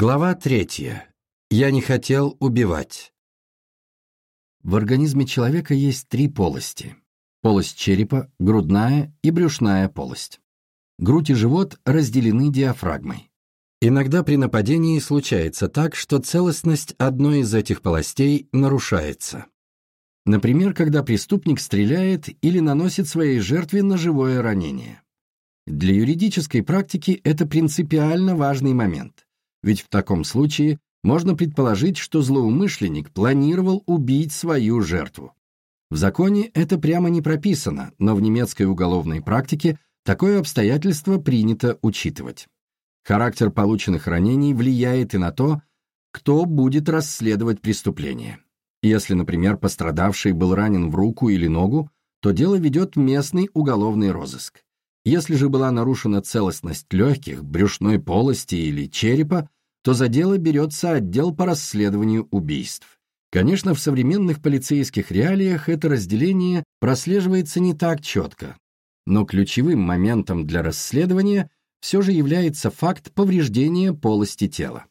Глава третья. Я не хотел убивать. В организме человека есть три полости. Полость черепа, грудная и брюшная полость. Грудь и живот разделены диафрагмой. Иногда при нападении случается так, что целостность одной из этих полостей нарушается. Например, когда преступник стреляет или наносит своей жертве ножевое ранение. Для юридической практики это принципиально важный момент, ведь в таком случае можно предположить, что злоумышленник планировал убить свою жертву. В законе это прямо не прописано, но в немецкой уголовной практике такое обстоятельство принято учитывать. Характер полученных ранений влияет и на то, кто будет расследовать преступление. Если, например, пострадавший был ранен в руку или ногу, то дело ведет местный уголовный розыск. Если же была нарушена целостность легких, брюшной полости или черепа, то за дело берется отдел по расследованию убийств. Конечно, в современных полицейских реалиях это разделение прослеживается не так четко, но ключевым моментом для расследования все же является факт повреждения полости тела.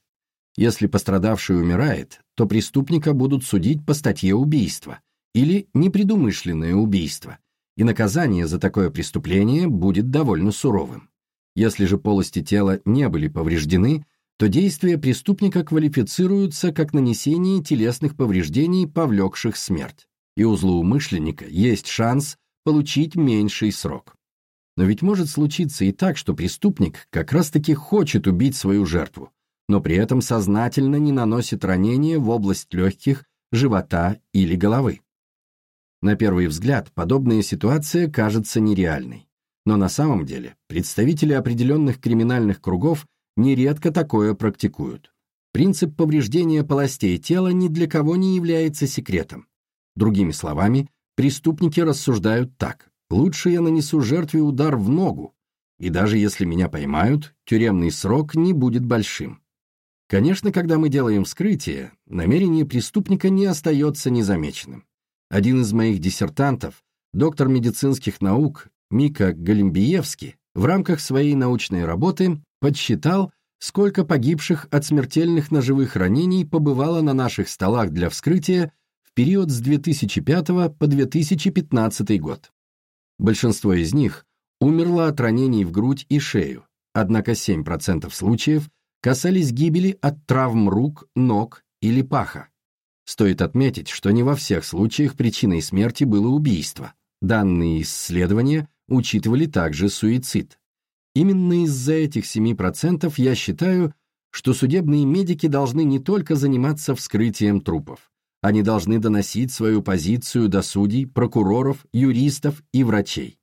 Если пострадавший умирает, то преступника будут судить по статье убийства или непредумышленное убийство, и наказание за такое преступление будет довольно суровым. Если же полости тела не были повреждены, то действия преступника квалифицируются как нанесение телесных повреждений, повлекших смерть, и у злоумышленника есть шанс получить меньший срок. Но ведь может случиться и так, что преступник как раз-таки хочет убить свою жертву, но при этом сознательно не наносит ранения в область легких, живота или головы. На первый взгляд, подобная ситуация кажется нереальной. Но на самом деле представители определенных криминальных кругов нередко такое практикуют. Принцип повреждения полостей тела ни для кого не является секретом. Другими словами, преступники рассуждают так. Лучше я нанесу жертве удар в ногу, и даже если меня поймают, тюремный срок не будет большим. Конечно, когда мы делаем вскрытие, намерение преступника не остается незамеченным. Один из моих диссертантов, доктор медицинских наук Мика Галимбиевский, в рамках своей научной работы подсчитал, сколько погибших от смертельных ножевых ранений побывало на наших столах для вскрытия в период с 2005 по 2015 год. Большинство из них умерло от ранений в грудь и шею, однако 7% случаев касались гибели от травм рук, ног или паха. Стоит отметить, что не во всех случаях причиной смерти было убийство. Данные исследования учитывали также суицид. Именно из-за этих 7% я считаю, что судебные медики должны не только заниматься вскрытием трупов. Они должны доносить свою позицию до судей, прокуроров, юристов и врачей.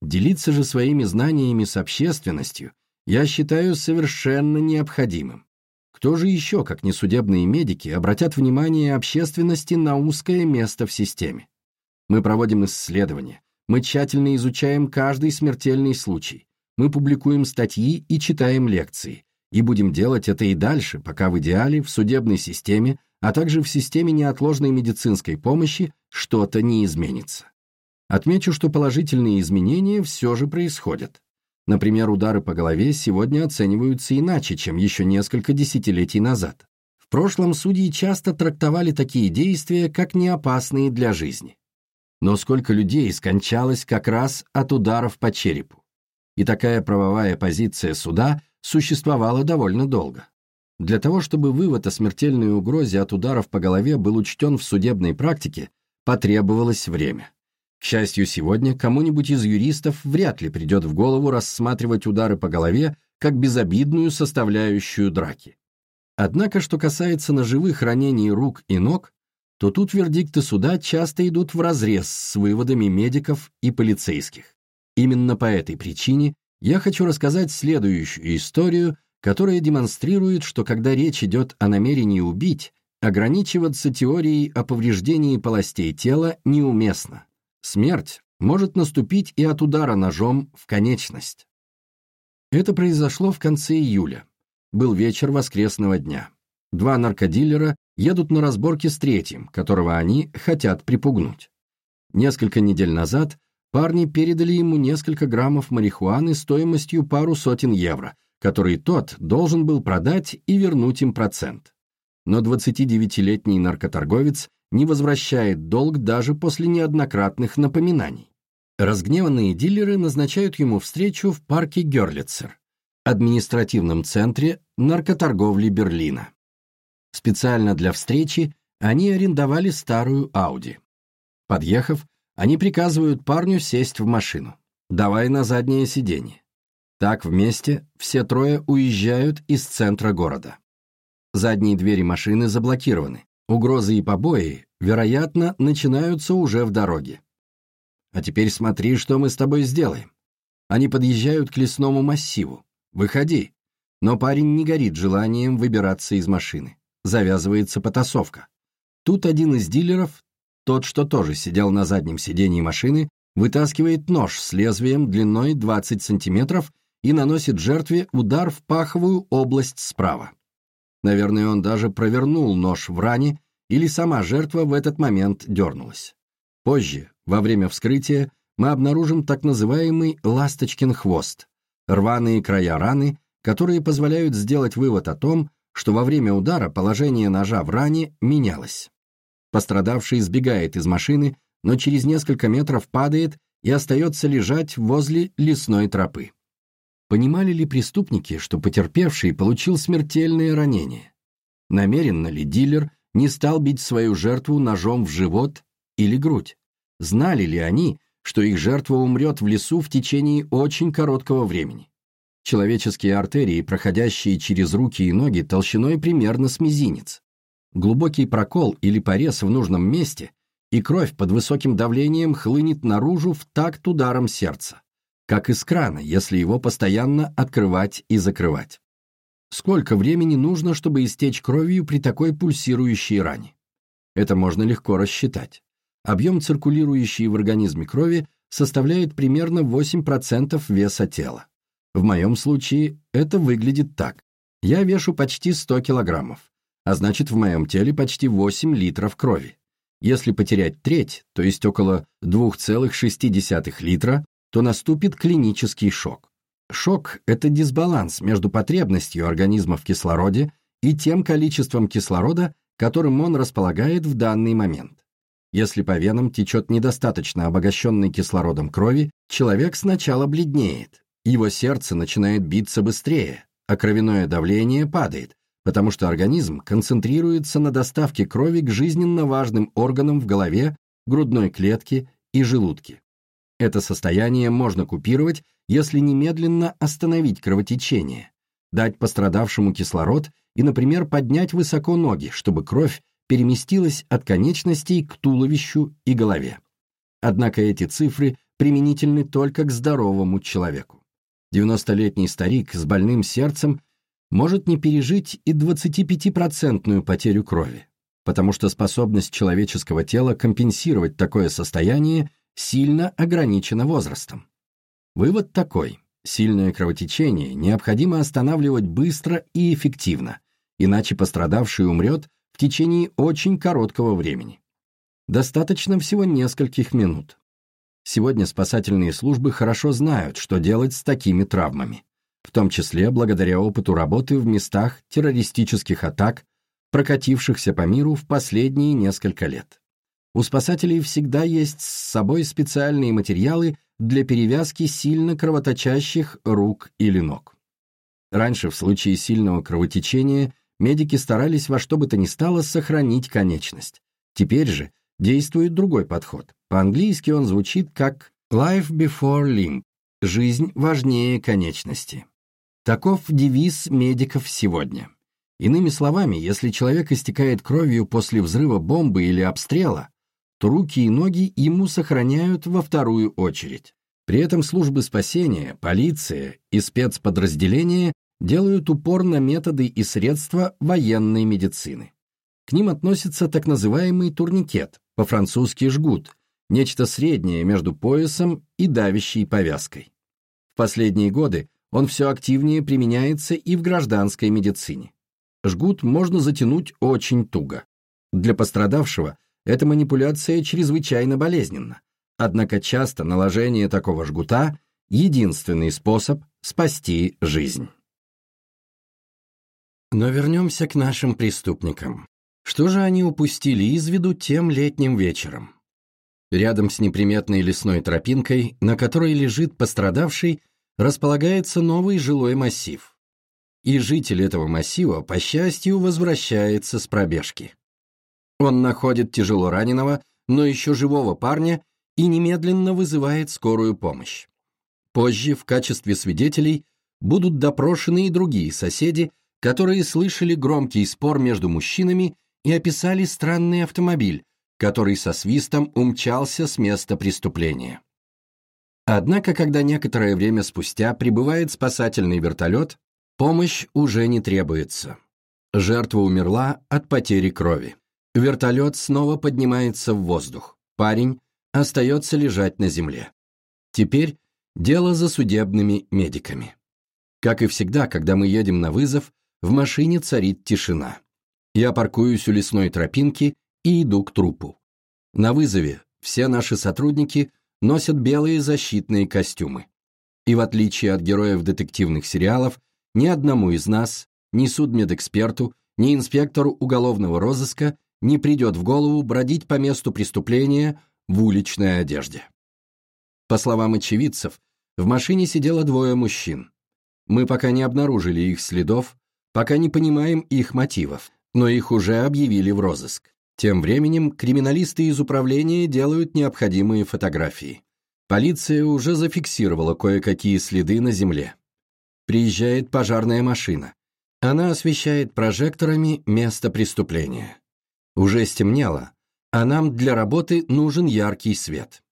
Делиться же своими знаниями с общественностью я считаю совершенно необходимым. Кто же еще, как не судебные медики, обратят внимание общественности на узкое место в системе? Мы проводим исследования, мы тщательно изучаем каждый смертельный случай, мы публикуем статьи и читаем лекции, и будем делать это и дальше, пока в идеале в судебной системе, а также в системе неотложной медицинской помощи что-то не изменится. Отмечу, что положительные изменения все же происходят. Например, удары по голове сегодня оцениваются иначе, чем еще несколько десятилетий назад. В прошлом судьи часто трактовали такие действия как неопасные для жизни. Но сколько людей скончалось как раз от ударов по черепу. И такая правовая позиция суда существовала довольно долго. Для того, чтобы вывод о смертельной угрозе от ударов по голове был учтен в судебной практике, потребовалось время. К счастью, сегодня кому-нибудь из юристов вряд ли придет в голову рассматривать удары по голове как безобидную составляющую драки. Однако, что касается ножевых ранений рук и ног, то тут вердикты суда часто идут вразрез с выводами медиков и полицейских. Именно по этой причине я хочу рассказать следующую историю, которая демонстрирует, что когда речь идет о намерении убить, ограничиваться теорией о повреждении полостей тела неуместно. Смерть может наступить и от удара ножом в конечность. Это произошло в конце июля. Был вечер воскресного дня. Два наркодилера едут на разборки с третьим, которого они хотят припугнуть. Несколько недель назад парни передали ему несколько граммов марихуаны стоимостью пару сотен евро, который тот должен был продать и вернуть им процент. Но 29-летний наркоторговец не возвращает долг даже после неоднократных напоминаний. Разгневанные дилеры назначают ему встречу в парке Герлицер, административном центре наркоторговли Берлина. Специально для встречи они арендовали старую Ауди. Подъехав, они приказывают парню сесть в машину. «Давай на заднее сиденье». Так вместе все трое уезжают из центра города. Задние двери машины заблокированы. Угрозы и побои, вероятно, начинаются уже в дороге. А теперь смотри, что мы с тобой сделаем. Они подъезжают к лесному массиву. Выходи. Но парень не горит желанием выбираться из машины. Завязывается потасовка. Тут один из дилеров, тот, что тоже сидел на заднем сидении машины, вытаскивает нож с лезвием длиной 20 сантиметров и наносит жертве удар в паховую область справа. Наверное, он даже провернул нож в ране, или сама жертва в этот момент дернулась. Позже, во время вскрытия, мы обнаружим так называемый «ласточкин хвост», рваные края раны, которые позволяют сделать вывод о том, что во время удара положение ножа в ране менялось. Пострадавший сбегает из машины, но через несколько метров падает и остается лежать возле лесной тропы. Понимали ли преступники, что потерпевший получил смертельное ранение? Намеренно ли дилер не стал бить свою жертву ножом в живот или грудь? Знали ли они, что их жертва умрет в лесу в течение очень короткого времени? Человеческие артерии, проходящие через руки и ноги, толщиной примерно с мизинец. Глубокий прокол или порез в нужном месте, и кровь под высоким давлением хлынет наружу в такт ударом сердца, как из крана, если его постоянно открывать и закрывать. Сколько времени нужно, чтобы истечь кровью при такой пульсирующей ране? Это можно легко рассчитать. Объем циркулирующей в организме крови составляет примерно 8% веса тела. В моем случае это выглядит так. Я вешу почти 100 килограммов, а значит в моем теле почти 8 литров крови. Если потерять треть, то есть около 2,6 литра, то наступит клинический шок. Шок – это дисбаланс между потребностью организма в кислороде и тем количеством кислорода, которым он располагает в данный момент. Если по венам течет недостаточно обогащенной кислородом крови, человек сначала бледнеет, его сердце начинает биться быстрее, а кровяное давление падает, потому что организм концентрируется на доставке крови к жизненно важным органам в голове, грудной клетке и желудке. Это состояние можно купировать, если немедленно остановить кровотечение, дать пострадавшему кислород и, например, поднять высоко ноги, чтобы кровь переместилась от конечностей к туловищу и голове. Однако эти цифры применительны только к здоровому человеку. 90-летний старик с больным сердцем может не пережить и 25% потерю крови, потому что способность человеческого тела компенсировать такое состояние сильно ограничена возрастом. Вывод такой. Сильное кровотечение необходимо останавливать быстро и эффективно, иначе пострадавший умрет в течение очень короткого времени. Достаточно всего нескольких минут. Сегодня спасательные службы хорошо знают, что делать с такими травмами, в том числе благодаря опыту работы в местах террористических атак, прокатившихся по миру в последние несколько лет. У спасателей всегда есть с собой специальные материалы для перевязки сильно кровоточащих рук или ног. Раньше в случае сильного кровотечения медики старались во что бы то ни стало сохранить конечность. Теперь же действует другой подход. По-английски он звучит как «life before limb» – «жизнь важнее конечности». Таков девиз медиков сегодня. Иными словами, если человек истекает кровью после взрыва бомбы или обстрела, руки и ноги ему сохраняют во вторую очередь. При этом службы спасения, полиция и спецподразделения делают упор на методы и средства военной медицины. К ним относится так называемый турникет, по-французски жгут, нечто среднее между поясом и давящей повязкой. В последние годы он все активнее применяется и в гражданской медицине. Жгут можно затянуть очень туго. Для пострадавшего эта манипуляция чрезвычайно болезненна, однако часто наложение такого жгута – единственный способ спасти жизнь. Но вернемся к нашим преступникам. Что же они упустили из виду тем летним вечером? Рядом с неприметной лесной тропинкой, на которой лежит пострадавший, располагается новый жилой массив. И житель этого массива, по счастью, возвращается с пробежки. Он находит тяжело раненого, но еще живого парня и немедленно вызывает скорую помощь. Позже в качестве свидетелей будут допрошены и другие соседи, которые слышали громкий спор между мужчинами и описали странный автомобиль, который со свистом умчался с места преступления. Однако, когда некоторое время спустя прибывает спасательный вертолет, помощь уже не требуется. Жертва умерла от потери крови. Вертолет снова поднимается в воздух. Парень остается лежать на земле. Теперь дело за судебными медиками. Как и всегда, когда мы едем на вызов, в машине царит тишина. Я паркуюсь у лесной тропинки и иду к трупу. На вызове все наши сотрудники носят белые защитные костюмы. И в отличие от героев детективных сериалов, ни одному из нас, ни судмедэксперту, ни инспектору уголовного розыска не придет в голову бродить по месту преступления в уличной одежде. По словам очевидцев, в машине сидело двое мужчин. Мы пока не обнаружили их следов, пока не понимаем их мотивов, но их уже объявили в розыск. Тем временем криминалисты из управления делают необходимые фотографии. Полиция уже зафиксировала кое-какие следы на земле. Приезжает пожарная машина. Она освещает прожекторами место преступления. Уже стемнело, а нам для работы нужен яркий свет.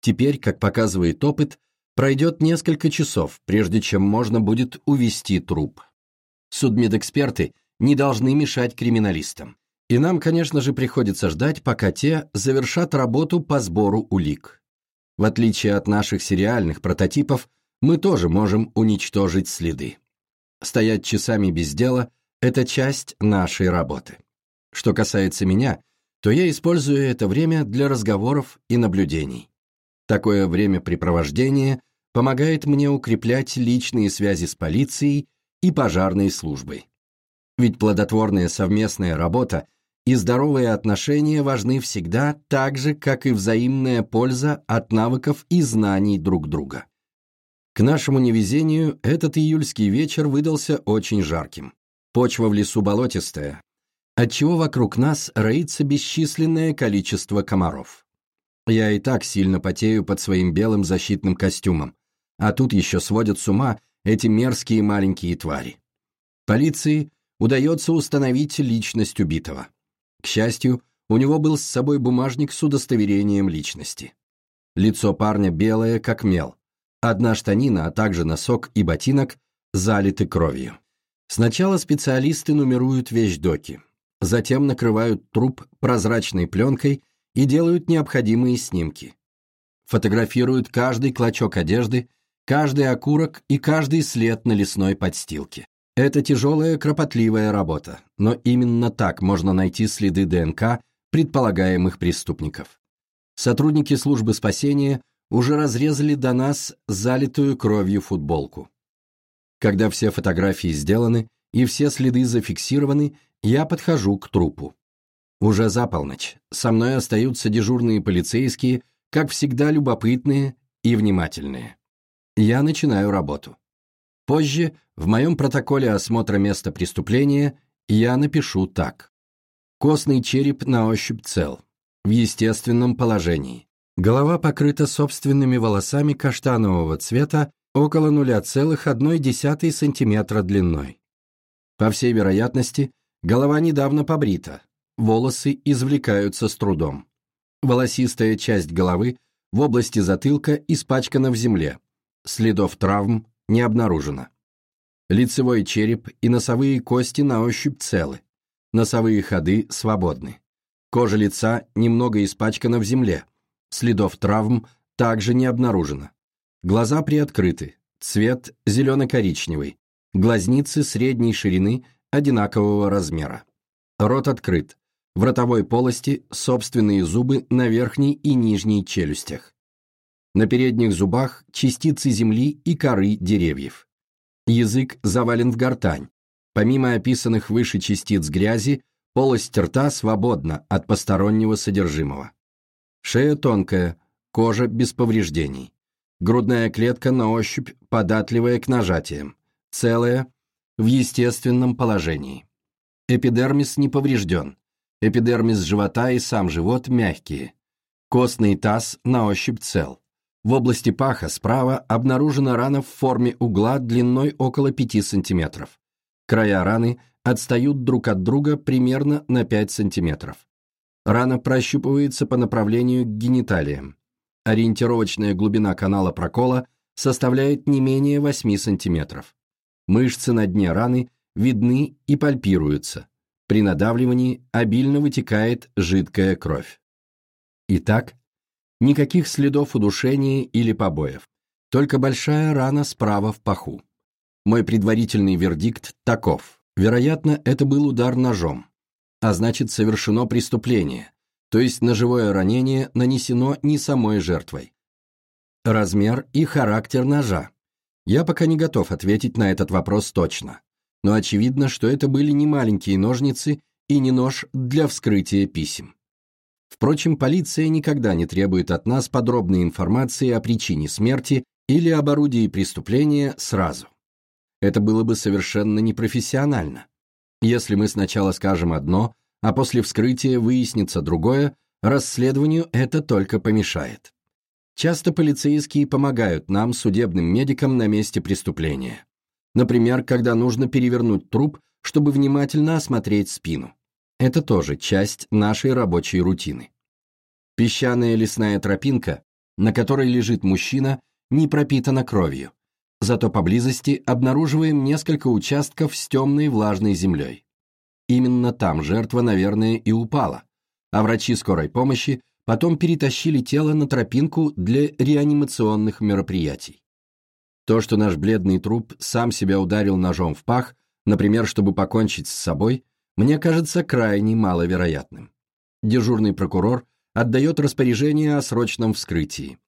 Теперь, как показывает опыт, пройдет несколько часов, прежде чем можно будет увести труп. Судмедэксперты не должны мешать криминалистам. И нам, конечно же, приходится ждать, пока те завершат работу по сбору улик. В отличие от наших сериальных прототипов, мы тоже можем уничтожить следы. Стоять часами без дела – это часть нашей работы. Что касается меня, то я использую это время для разговоров и наблюдений. Такое времяпрепровождение помогает мне укреплять личные связи с полицией и пожарной службой. Ведь плодотворная совместная работа и здоровые отношения важны всегда так же, как и взаимная польза от навыков и знаний друг друга. К нашему невезению этот июльский вечер выдался очень жарким. Почва в лесу болотистая, отчего вокруг нас роится бесчисленное количество комаров. Я и так сильно потею под своим белым защитным костюмом, а тут еще сводят с ума эти мерзкие маленькие твари. Полиции удается установить личность убитого. К счастью, у него был с собой бумажник с удостоверением личности. Лицо парня белое, как мел. Одна штанина, а также носок и ботинок залиты кровью. Сначала специалисты нумеруют вещдоки, затем накрывают труп прозрачной пленкой и делают необходимые снимки. Фотографируют каждый клочок одежды, каждый окурок и каждый след на лесной подстилке. Это тяжелая, кропотливая работа, но именно так можно найти следы ДНК предполагаемых преступников. Сотрудники службы спасения уже разрезали до нас залитую кровью футболку. Когда все фотографии сделаны и все следы зафиксированы, я подхожу к трупу. Уже за полночь. Со мной остаются дежурные полицейские, как всегда любопытные и внимательные. Я начинаю работу. Позже, в моем протоколе осмотра места преступления, я напишу так. Костный череп на ощупь цел, в естественном положении. Голова покрыта собственными волосами каштанового цвета около 0,1 см длиной. По всей вероятности, Голова недавно побрита, волосы извлекаются с трудом. Волосистая часть головы в области затылка испачкана в земле, следов травм не обнаружено. Лицевой череп и носовые кости на ощупь целы, носовые ходы свободны. Кожа лица немного испачкана в земле, следов травм также не обнаружено. Глаза приоткрыты, цвет зелено-коричневый, глазницы средней ширины одинакового размера. Рот открыт. В ротовой полости собственные зубы на верхней и нижней челюстях. На передних зубах частицы земли и коры деревьев. Язык завален в гортань. Помимо описанных выше частиц грязи, полость рта свободна от постороннего содержимого. Шея тонкая, кожа без повреждений. Грудная клетка на ощупь податливая к нажатиям, целая, в естественном положении. Эпидермис не поврежден. Эпидермис живота и сам живот мягкие. Костный таз на ощупь цел. В области паха справа обнаружена рана в форме угла длиной около 5 см. Края раны отстают друг от друга примерно на 5 см. Рана прощупывается по направлению к гениталиям. Ориентировочная глубина канала прокола составляет не менее 8 см. Мышцы на дне раны видны и пальпируются. При надавливании обильно вытекает жидкая кровь. Итак, никаких следов удушения или побоев, только большая рана справа в паху. Мой предварительный вердикт таков. Вероятно, это был удар ножом, а значит совершено преступление, то есть ножевое ранение нанесено не самой жертвой. Размер и характер ножа. Я пока не готов ответить на этот вопрос точно но очевидно, что это были не маленькие ножницы и не нож для вскрытия писем. Впрочем, полиция никогда не требует от нас подробной информации о причине смерти или об орудии преступления сразу. Это было бы совершенно непрофессионально. Если мы сначала скажем одно, а после вскрытия выяснится другое, расследованию это только помешает. Часто полицейские помогают нам, судебным медикам, на месте преступления. Например, когда нужно перевернуть труп, чтобы внимательно осмотреть спину. Это тоже часть нашей рабочей рутины. Песчаная лесная тропинка, на которой лежит мужчина, не пропитана кровью. Зато поблизости обнаруживаем несколько участков с темной влажной землей. Именно там жертва, наверное, и упала, а врачи скорой помощи потом перетащили тело на тропинку для реанимационных мероприятий. То, что наш бледный труп сам себя ударил ножом в пах, например, чтобы покончить с собой, мне кажется крайне маловероятным. Дежурный прокурор отдает распоряжение о срочном вскрытии.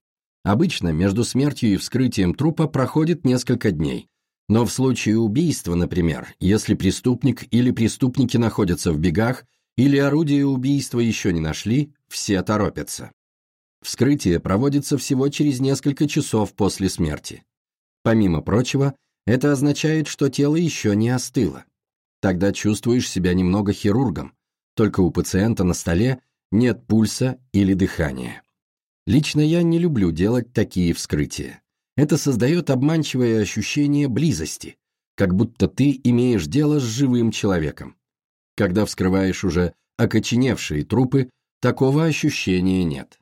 Обычно между смертью и вскрытием трупа проходит несколько дней, но в случае убийства, например, если преступник или преступники находятся в бегах или орудие убийства еще не нашли, все торопятся. Вскрытие проводится всего через несколько часов после смерти. Помимо прочего, это означает, что тело еще не остыло. Тогда чувствуешь себя немного хирургом, только у пациента на столе нет пульса или дыхания. Лично я не люблю делать такие вскрытия. Это создает обманчивое ощущение близости, как будто ты имеешь дело с живым человеком. Когда вскрываешь уже окоченевшие трупы, такого ощущения нет.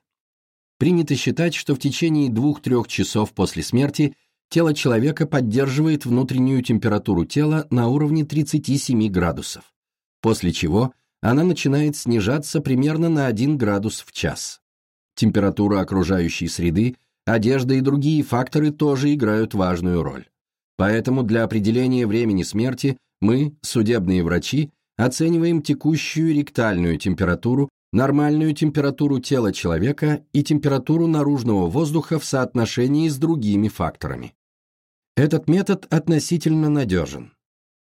Принято считать, что в течение двух-трех часов после смерти – тело человека поддерживает внутреннюю температуру тела на уровне 37 градусов, после чего она начинает снижаться примерно на 1 градус в час. Температура окружающей среды, одежда и другие факторы тоже играют важную роль. Поэтому для определения времени смерти мы, судебные врачи, оцениваем текущую ректальную температуру, нормальную температуру тела человека и температуру наружного воздуха в соотношении с другими факторами. Этот метод относительно надежен,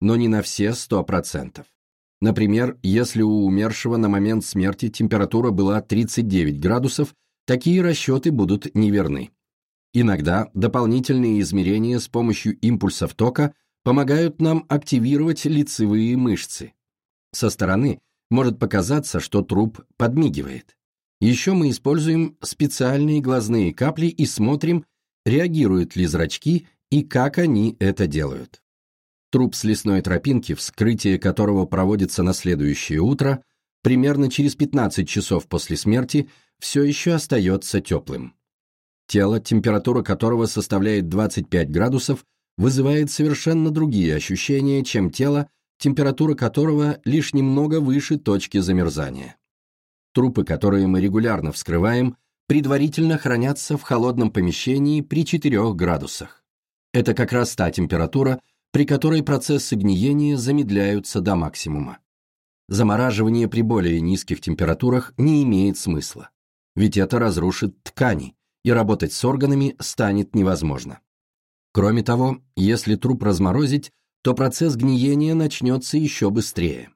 но не на все 100%. Например, если у умершего на момент смерти температура была 39 градусов, такие расчеты будут неверны. Иногда дополнительные измерения с помощью импульсов тока помогают нам активировать лицевые мышцы. Со стороны может показаться, что труп подмигивает. Еще мы используем специальные глазные капли и смотрим, реагируют ли зрачки и как они это делают. Труп с лесной тропинки, вскрытие которого проводится на следующее утро, примерно через 15 часов после смерти, все еще остается теплым. Тело, температура которого составляет 25 градусов, вызывает совершенно другие ощущения, чем тело, температура которого лишь немного выше точки замерзания. Трупы, которые мы регулярно вскрываем, предварительно хранятся в холодном помещении при 4 градусах. Это как раз та температура, при которой процессы гниения замедляются до максимума. Замораживание при более низких температурах не имеет смысла, ведь это разрушит ткани, и работать с органами станет невозможно. Кроме того, если труп разморозить, то процесс гниения начнется еще быстрее.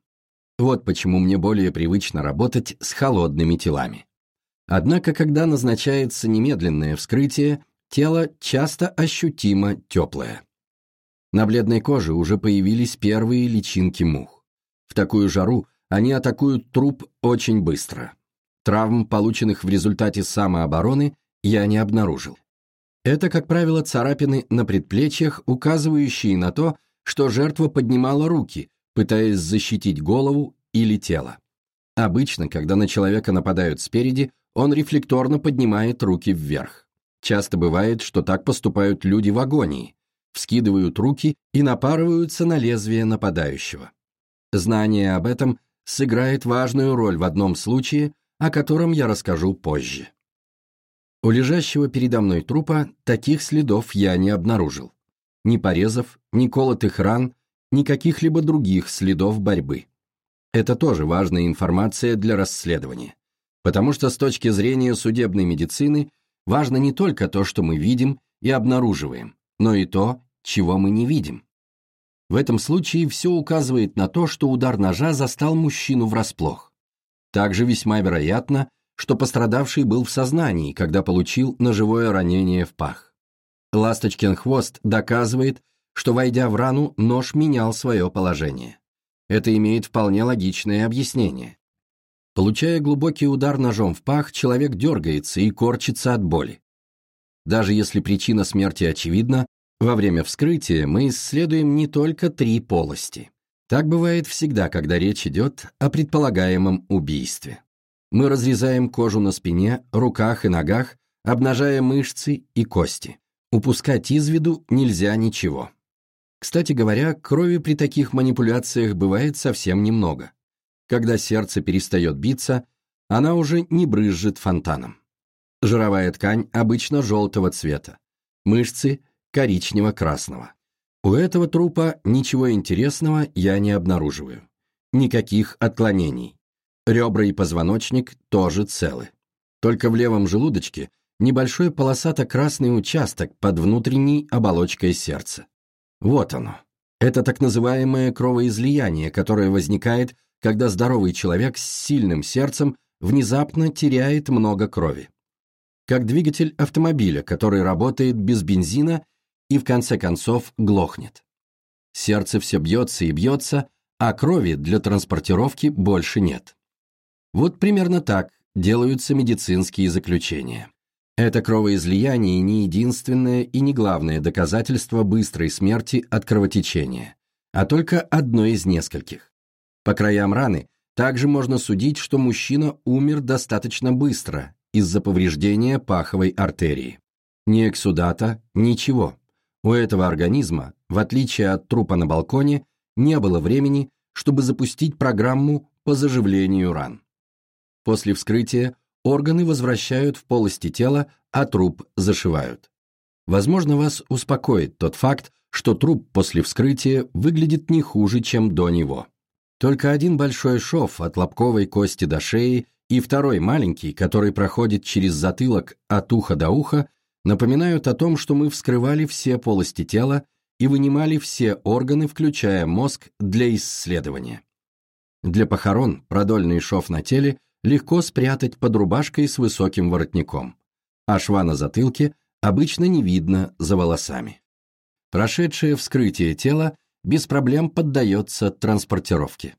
Вот почему мне более привычно работать с холодными телами. Однако, когда назначается немедленное вскрытие, тело часто ощутимо теплое. На бледной коже уже появились первые личинки мух. В такую жару они атакуют труп очень быстро. Травм, полученных в результате самообороны, я не обнаружил. Это, как правило, царапины на предплечьях, указывающие на то, что жертва поднимала руки, пытаясь защитить голову или тело. Обычно, когда на человека нападают спереди, он рефлекторно поднимает руки вверх. Часто бывает, что так поступают люди в агонии, вскидывают руки и напарываются на лезвие нападающего. Знание об этом сыграет важную роль в одном случае, о котором я расскажу позже. У лежащего передо мной трупа таких следов я не обнаружил. Ни порезов, ни колотых ран, ни каких-либо других следов борьбы. Это тоже важная информация для расследования. Потому что с точки зрения судебной медицины важно не только то, что мы видим и обнаруживаем, но и то, чего мы не видим. В этом случае все указывает на то, что удар ножа застал мужчину врасплох. Также весьма вероятно, что пострадавший был в сознании, когда получил ножевое ранение в пах. Ласточкин хвост доказывает, что, войдя в рану, нож менял свое положение. Это имеет вполне логичное объяснение. Получая глубокий удар ножом в пах, человек дергается и корчится от боли. Даже если причина смерти очевидна, во время вскрытия мы исследуем не только три полости. Так бывает всегда, когда речь идет о предполагаемом убийстве. Мы разрезаем кожу на спине, руках и ногах, обнажая мышцы и кости. Упускать из виду нельзя ничего. Кстати говоря, крови при таких манипуляциях бывает совсем немного. Когда сердце перестает биться, она уже не брызжет фонтаном. Жировая ткань обычно желтого цвета. Мышцы коричнево-красного. У этого трупа ничего интересного я не обнаруживаю. Никаких отклонений. Ребра и позвоночник тоже целы. Только в левом желудочке небольшой полосато-красный участок под внутренней оболочкой сердца. Вот оно. Это так называемое кровоизлияние, которое возникает, когда здоровый человек с сильным сердцем внезапно теряет много крови. Как двигатель автомобиля, который работает без бензина и в конце концов глохнет. Сердце все бьется и бьется, а крови для транспортировки больше нет. Вот примерно так делаются медицинские заключения. Это кровоизлияние не единственное и не главное доказательство быстрой смерти от кровотечения, а только одно из нескольких. По краям раны также можно судить, что мужчина умер достаточно быстро из-за повреждения паховой артерии. Ни эксудата, ничего. У этого организма, в отличие от трупа на балконе, не было времени, чтобы запустить программу по заживлению ран. После вскрытия органы возвращают в полости тела, а труп зашивают. Возможно, вас успокоит тот факт, что труп после вскрытия выглядит не хуже, чем до него. Только один большой шов от лобковой кости до шеи и второй маленький, который проходит через затылок от уха до уха, напоминают о том, что мы вскрывали все полости тела и вынимали все органы, включая мозг, для исследования. Для похорон продольный шов на теле легко спрятать под рубашкой с высоким воротником, а шва на затылке обычно не видно за волосами. Прошедшее вскрытие тела без проблем поддается транспортировке.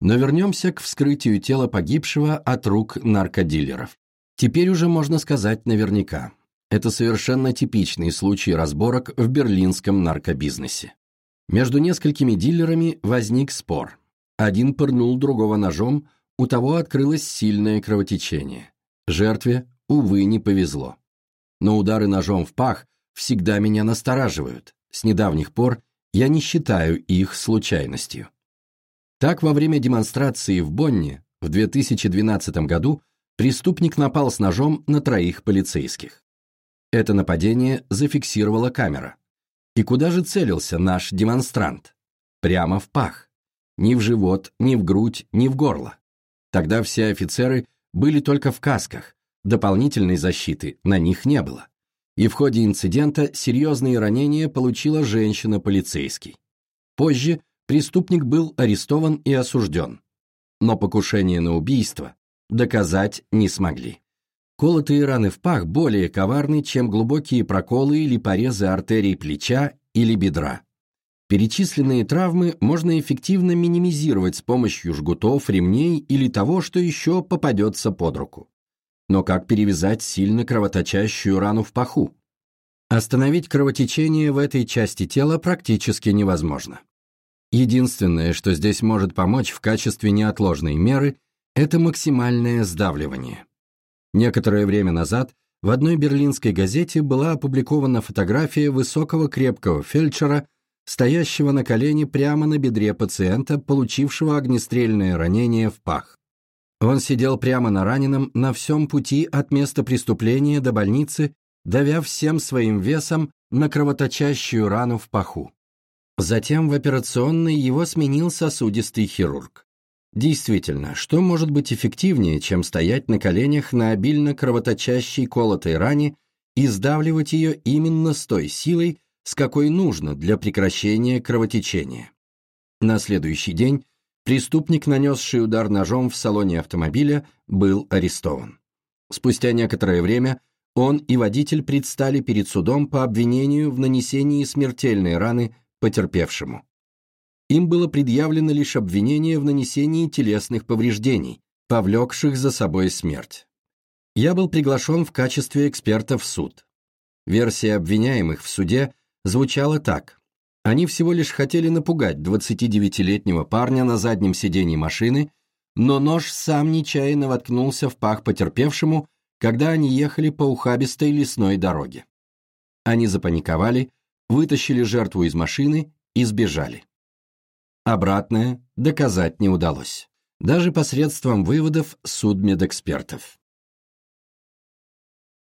Но вернемся к вскрытию тела погибшего от рук наркодилеров. Теперь уже можно сказать наверняка, это совершенно типичный случай разборок в берлинском наркобизнесе. Между несколькими дилерами возник спор. Один пырнул другого ножом, у того открылось сильное кровотечение. Жертве, увы, не повезло. Но удары ножом в пах всегда меня настораживают. С недавних пор я не считаю их случайностью. Так, во время демонстрации в Бонне в 2012 году преступник напал с ножом на троих полицейских. Это нападение зафиксировала камера. И куда же целился наш демонстрант? Прямо в пах. Ни в живот, ни в грудь, ни в горло. Тогда все офицеры были только в касках, дополнительной защиты на них не было. И в ходе инцидента серьезные ранения получила женщина-полицейский. Позже преступник был арестован и осужден. Но покушение на убийство доказать не смогли. Колотые раны в пах более коварны, чем глубокие проколы или порезы артерий плеча или бедра. Перечисленные травмы можно эффективно минимизировать с помощью жгутов, ремней или того, что еще попадется под руку. Но как перевязать сильно кровоточащую рану в паху? Остановить кровотечение в этой части тела практически невозможно. Единственное, что здесь может помочь в качестве неотложной меры, это максимальное сдавливание. Некоторое время назад в одной берлинской газете была опубликована фотография высокого крепкого фельдшера стоящего на колене прямо на бедре пациента, получившего огнестрельное ранение в пах. Он сидел прямо на раненом на всем пути от места преступления до больницы, давя всем своим весом на кровоточащую рану в паху. Затем в операционной его сменил сосудистый хирург. Действительно, что может быть эффективнее, чем стоять на коленях на обильно кровоточащей колотой ране и сдавливать ее именно с той силой, с какой нужно для прекращения кровотечения. На следующий день преступник, нанесший удар ножом в салоне автомобиля, был арестован. Спустя некоторое время он и водитель предстали перед судом по обвинению в нанесении смертельной раны потерпевшему. Им было предъявлено лишь обвинение в нанесении телесных повреждений, повлекших за собой смерть. Я был приглашен в качестве эксперта в суд. Версия обвиняемых в суде звучало так. Они всего лишь хотели напугать 29-летнего парня на заднем сидении машины, но нож сам нечаянно воткнулся в пах потерпевшему, когда они ехали по ухабистой лесной дороге. Они запаниковали, вытащили жертву из машины и сбежали. Обратное доказать не удалось, даже посредством выводов судмедэкспертов.